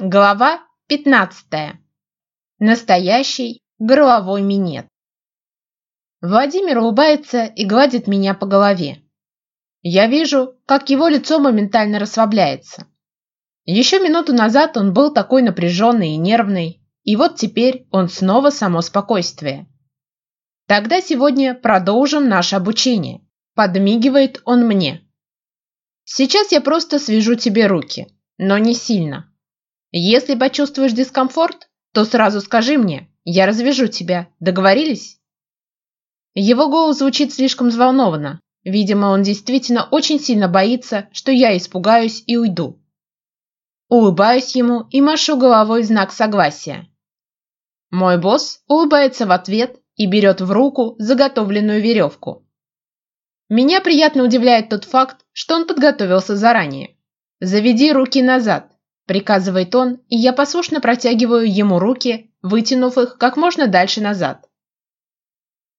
Глава 15. Настоящий горловой минет. Владимир улыбается и гладит меня по голове. Я вижу, как его лицо моментально расслабляется. Еще минуту назад он был такой напряженный и нервный, и вот теперь он снова само спокойствие. Тогда сегодня продолжим наше обучение. Подмигивает он мне. Сейчас я просто свяжу тебе руки, но не сильно. Если почувствуешь дискомфорт, то сразу скажи мне, я развяжу тебя. Договорились?» Его голос звучит слишком взволнованно. Видимо, он действительно очень сильно боится, что я испугаюсь и уйду. Улыбаюсь ему и машу головой в знак согласия. Мой босс улыбается в ответ и берет в руку заготовленную веревку. Меня приятно удивляет тот факт, что он подготовился заранее. Заведи руки назад, Приказывает он, и я послушно протягиваю ему руки, вытянув их как можно дальше назад.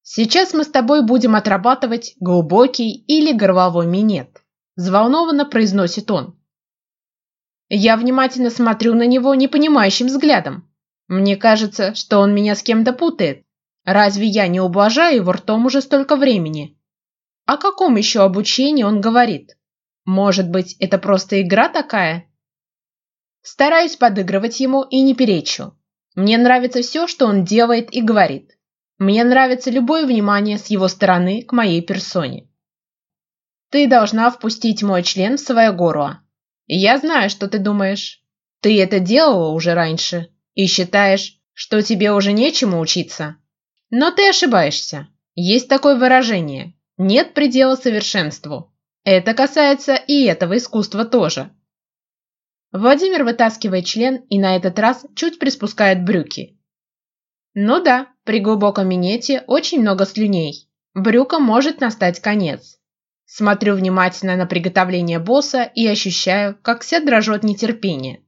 Сейчас мы с тобой будем отрабатывать глубокий или горловой минет, взволнованно произносит он. Я внимательно смотрю на него непонимающим взглядом. Мне кажется, что он меня с кем-то путает. Разве я не ублажаю его ртом уже столько времени? О каком еще обучении он говорит? Может быть, это просто игра такая? Стараюсь подыгрывать ему и не перечу. Мне нравится все, что он делает и говорит. Мне нравится любое внимание с его стороны к моей персоне. Ты должна впустить мой член в свое горло. Я знаю, что ты думаешь. Ты это делала уже раньше и считаешь, что тебе уже нечему учиться. Но ты ошибаешься. Есть такое выражение «нет предела совершенству». Это касается и этого искусства тоже. Владимир вытаскивает член и на этот раз чуть приспускает брюки. Ну да, при глубоком минете очень много слюней. брюка может настать конец. Смотрю внимательно на приготовление босса и ощущаю, как все дрожит нетерпение.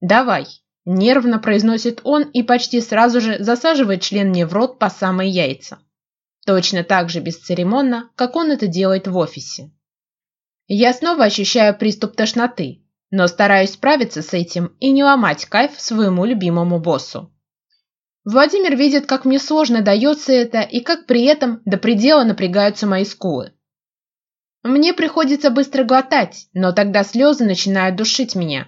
«Давай!» – нервно произносит он и почти сразу же засаживает член мне в рот по самые яйца. Точно так же бесцеремонно, как он это делает в офисе. Я снова ощущаю приступ тошноты, но стараюсь справиться с этим и не ломать кайф своему любимому боссу. Владимир видит, как мне сложно дается это и как при этом до предела напрягаются мои скулы. Мне приходится быстро глотать, но тогда слезы начинают душить меня.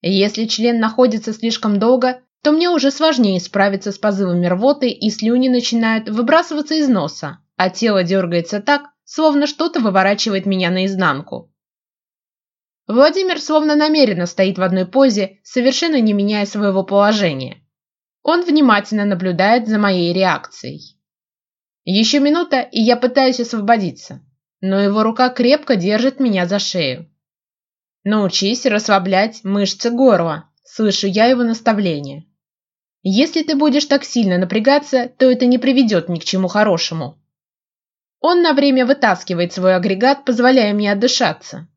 Если член находится слишком долго, то мне уже сложнее справиться с позывами рвоты и слюни начинают выбрасываться из носа, а тело дергается так, словно что-то выворачивает меня наизнанку. Владимир словно намеренно стоит в одной позе, совершенно не меняя своего положения. Он внимательно наблюдает за моей реакцией. Еще минута, и я пытаюсь освободиться, но его рука крепко держит меня за шею. «Научись расслаблять мышцы горла», – слышу я его наставление. «Если ты будешь так сильно напрягаться, то это не приведет ни к чему хорошему». Он на время вытаскивает свой агрегат, позволяя мне отдышаться.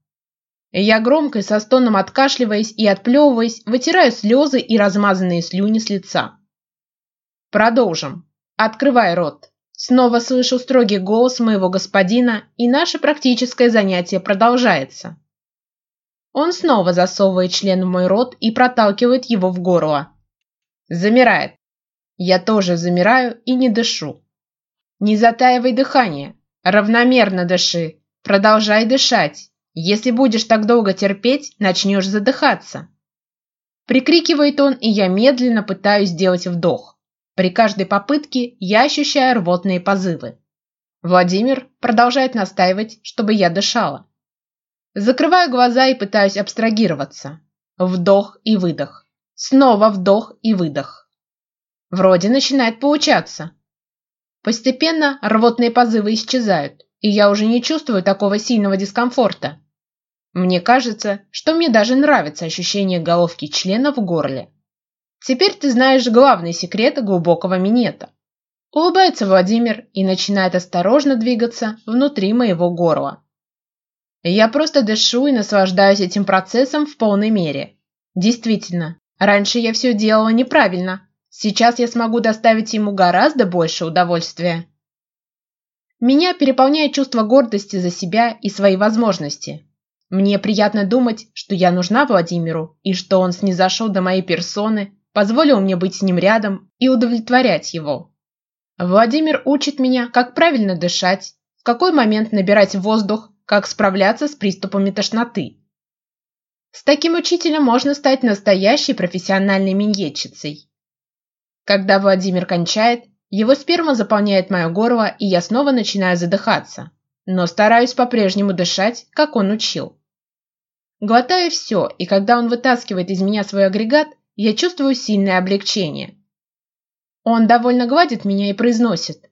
Я громко со стоном откашливаясь и отплевываясь, вытираю слезы и размазанные слюни с лица. Продолжим. Открывай рот. Снова слышу строгий голос моего господина, и наше практическое занятие продолжается. Он снова засовывает член в мой рот и проталкивает его в горло. Замирает. Я тоже замираю и не дышу. Не затаивай дыхание. Равномерно дыши. Продолжай дышать. Если будешь так долго терпеть, начнешь задыхаться. Прикрикивает он, и я медленно пытаюсь сделать вдох. При каждой попытке я ощущаю рвотные позывы. Владимир продолжает настаивать, чтобы я дышала. Закрываю глаза и пытаюсь абстрагироваться. Вдох и выдох. Снова вдох и выдох. Вроде начинает получаться. Постепенно рвотные позывы исчезают, и я уже не чувствую такого сильного дискомфорта. Мне кажется, что мне даже нравится ощущение головки члена в горле. Теперь ты знаешь главный секрет глубокого минета. Улыбается Владимир и начинает осторожно двигаться внутри моего горла. Я просто дышу и наслаждаюсь этим процессом в полной мере. Действительно, раньше я все делала неправильно. Сейчас я смогу доставить ему гораздо больше удовольствия. Меня переполняет чувство гордости за себя и свои возможности. Мне приятно думать, что я нужна Владимиру, и что он снизошел до моей персоны, позволил мне быть с ним рядом и удовлетворять его. Владимир учит меня, как правильно дышать, в какой момент набирать воздух, как справляться с приступами тошноты. С таким учителем можно стать настоящей профессиональной миньетчицей. Когда Владимир кончает, его сперма заполняет мое горло, и я снова начинаю задыхаться, но стараюсь по-прежнему дышать, как он учил. Глотаю все, и когда он вытаскивает из меня свой агрегат, я чувствую сильное облегчение. Он довольно гладит меня и произносит.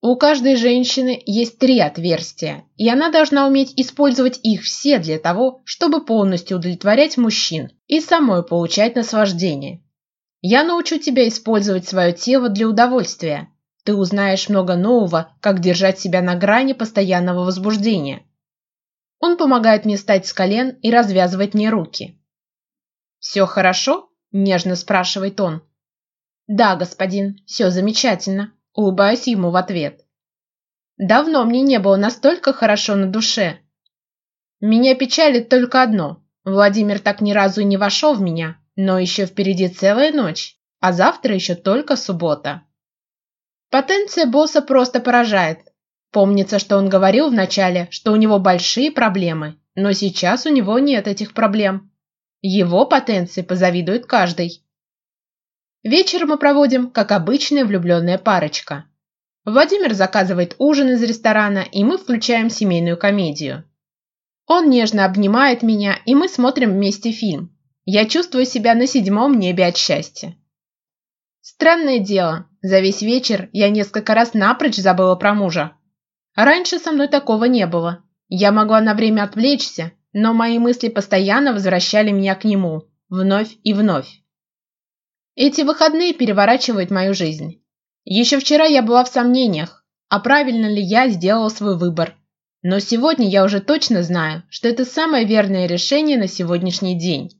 У каждой женщины есть три отверстия, и она должна уметь использовать их все для того, чтобы полностью удовлетворять мужчин и самой получать наслаждение. Я научу тебя использовать свое тело для удовольствия. Ты узнаешь много нового, как держать себя на грани постоянного возбуждения. Он помогает мне встать с колен и развязывать мне руки. «Все хорошо?» – нежно спрашивает он. «Да, господин, все замечательно», – улыбаюсь ему в ответ. «Давно мне не было настолько хорошо на душе. Меня печалит только одно. Владимир так ни разу и не вошел в меня, но еще впереди целая ночь, а завтра еще только суббота». Потенция босса просто поражает. Помнится, что он говорил вначале, что у него большие проблемы, но сейчас у него нет этих проблем. Его потенции позавидует каждый. Вечер мы проводим, как обычная влюбленная парочка. Владимир заказывает ужин из ресторана, и мы включаем семейную комедию. Он нежно обнимает меня, и мы смотрим вместе фильм. Я чувствую себя на седьмом небе от счастья. Странное дело, за весь вечер я несколько раз напрочь забыла про мужа, Раньше со мной такого не было. Я могла на время отвлечься, но мои мысли постоянно возвращали меня к нему, вновь и вновь. Эти выходные переворачивают мою жизнь. Еще вчера я была в сомнениях, а правильно ли я сделала свой выбор. Но сегодня я уже точно знаю, что это самое верное решение на сегодняшний день.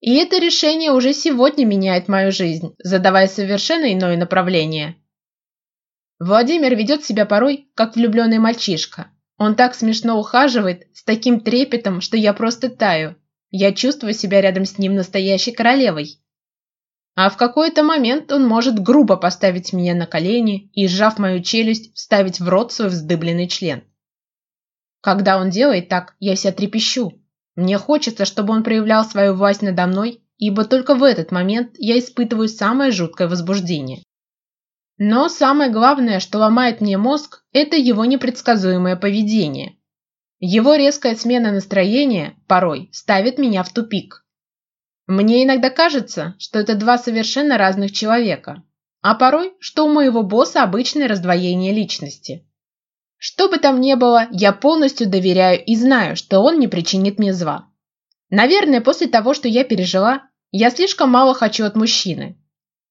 И это решение уже сегодня меняет мою жизнь, задавая совершенно иное направление. Владимир ведет себя порой, как влюбленный мальчишка. Он так смешно ухаживает, с таким трепетом, что я просто таю. Я чувствую себя рядом с ним настоящей королевой. А в какой-то момент он может грубо поставить меня на колени и, сжав мою челюсть, вставить в рот свой вздыбленный член. Когда он делает так, я вся трепещу. Мне хочется, чтобы он проявлял свою власть надо мной, ибо только в этот момент я испытываю самое жуткое возбуждение. Но самое главное, что ломает мне мозг, это его непредсказуемое поведение. Его резкая смена настроения порой ставит меня в тупик. Мне иногда кажется, что это два совершенно разных человека, а порой, что у моего босса обычное раздвоение личности. Что бы там ни было, я полностью доверяю и знаю, что он не причинит мне зла. Наверное, после того, что я пережила, я слишком мало хочу от мужчины,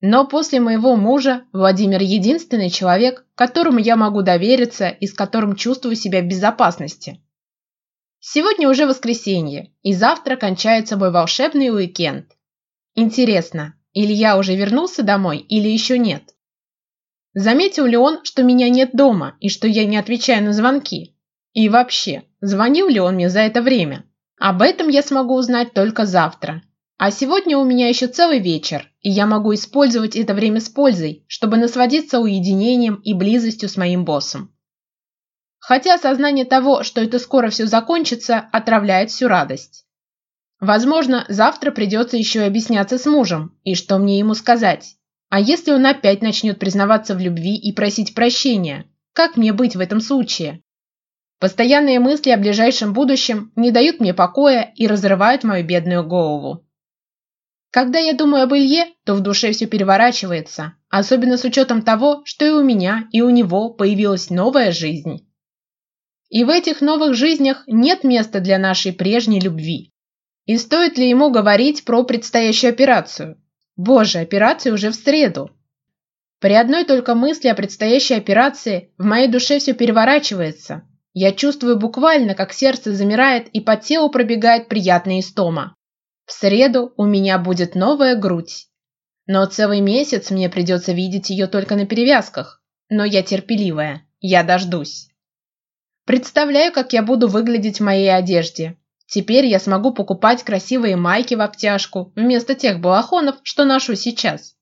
но после моего мужа Владимир единственный человек, которому я могу довериться и с которым чувствую себя в безопасности. Сегодня уже воскресенье, и завтра кончается мой волшебный уикенд. Интересно, Илья уже вернулся домой или еще нет? Заметил ли он, что меня нет дома и что я не отвечаю на звонки? И вообще, звонил ли он мне за это время? Об этом я смогу узнать только завтра, а сегодня у меня еще целый вечер, и я могу использовать это время с пользой, чтобы насладиться уединением и близостью с моим боссом. Хотя осознание того, что это скоро все закончится, отравляет всю радость. Возможно, завтра придется еще и объясняться с мужем, и что мне ему сказать. А если он опять начнет признаваться в любви и просить прощения? Как мне быть в этом случае? Постоянные мысли о ближайшем будущем не дают мне покоя и разрывают мою бедную голову. Когда я думаю об Илье, то в душе все переворачивается, особенно с учетом того, что и у меня, и у него появилась новая жизнь. И в этих новых жизнях нет места для нашей прежней любви. И стоит ли ему говорить про предстоящую операцию? Боже, операция уже в среду. При одной только мысли о предстоящей операции в моей душе все переворачивается. Я чувствую буквально, как сердце замирает и по телу пробегает приятная истома. В среду у меня будет новая грудь. Но целый месяц мне придется видеть ее только на перевязках. Но я терпеливая, я дождусь. Представляю, как я буду выглядеть в моей одежде. Теперь я смогу покупать красивые майки в обтяжку вместо тех балахонов, что ношу сейчас.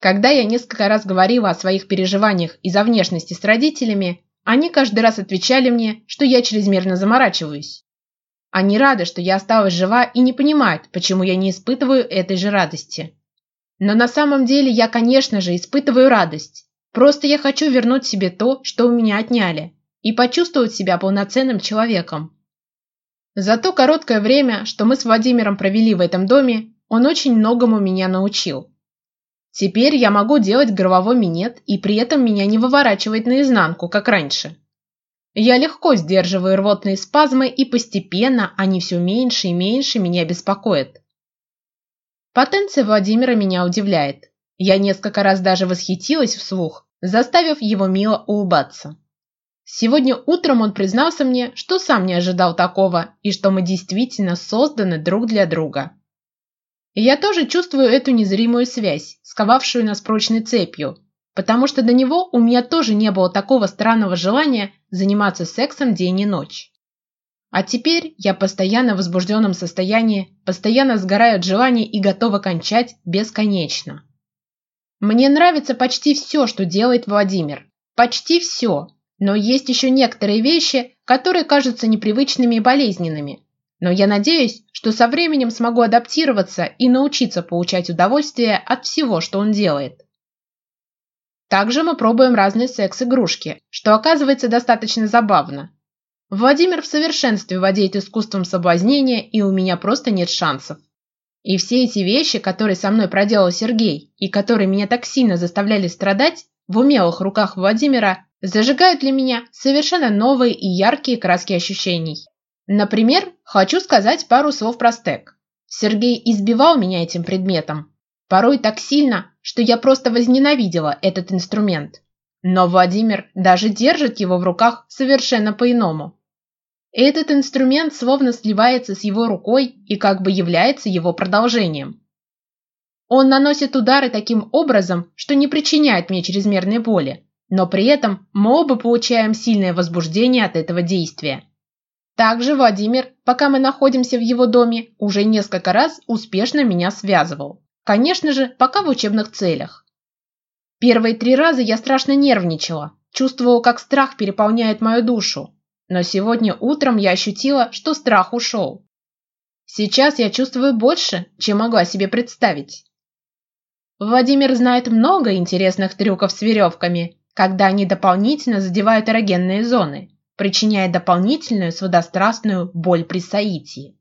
Когда я несколько раз говорила о своих переживаниях из-за внешности с родителями, они каждый раз отвечали мне, что я чрезмерно заморачиваюсь. Они рады, что я осталась жива и не понимают, почему я не испытываю этой же радости. Но на самом деле я, конечно же, испытываю радость. Просто я хочу вернуть себе то, что у меня отняли, и почувствовать себя полноценным человеком. За то короткое время, что мы с Владимиром провели в этом доме, он очень многому меня научил. Теперь я могу делать горловой минет, и при этом меня не выворачивает наизнанку, как раньше. Я легко сдерживаю рвотные спазмы, и постепенно они все меньше и меньше меня беспокоят. Потенция Владимира меня удивляет. Я несколько раз даже восхитилась вслух, заставив его мило улыбаться. Сегодня утром он признался мне, что сам не ожидал такого и что мы действительно созданы друг для друга. Я тоже чувствую эту незримую связь, сковавшую нас прочной цепью, потому что до него у меня тоже не было такого странного желания заниматься сексом день и ночь. А теперь я постоянно в возбужденном состоянии, постоянно сгораю от желаний и готова кончать бесконечно. Мне нравится почти все, что делает Владимир. Почти все. Но есть еще некоторые вещи, которые кажутся непривычными и болезненными. Но я надеюсь, что со временем смогу адаптироваться и научиться получать удовольствие от всего, что он делает. Также мы пробуем разные секс-игрушки, что оказывается достаточно забавно. Владимир в совершенстве владеет искусством соблазнения, и у меня просто нет шансов. И все эти вещи, которые со мной проделал Сергей, и которые меня так сильно заставляли страдать, в умелых руках Владимира зажигают для меня совершенно новые и яркие краски ощущений. Например, хочу сказать пару слов про стек. Сергей избивал меня этим предметом, Порой так сильно, что я просто возненавидела этот инструмент. Но Владимир даже держит его в руках совершенно по-иному. Этот инструмент словно сливается с его рукой и как бы является его продолжением. Он наносит удары таким образом, что не причиняет мне чрезмерной боли, но при этом мы оба получаем сильное возбуждение от этого действия. Также Владимир, пока мы находимся в его доме, уже несколько раз успешно меня связывал. Конечно же, пока в учебных целях. Первые три раза я страшно нервничала, чувствовала, как страх переполняет мою душу. Но сегодня утром я ощутила, что страх ушел. Сейчас я чувствую больше, чем могла себе представить. Владимир знает много интересных трюков с веревками, когда они дополнительно задевают эрогенные зоны, причиняя дополнительную сводострастную боль при соитии.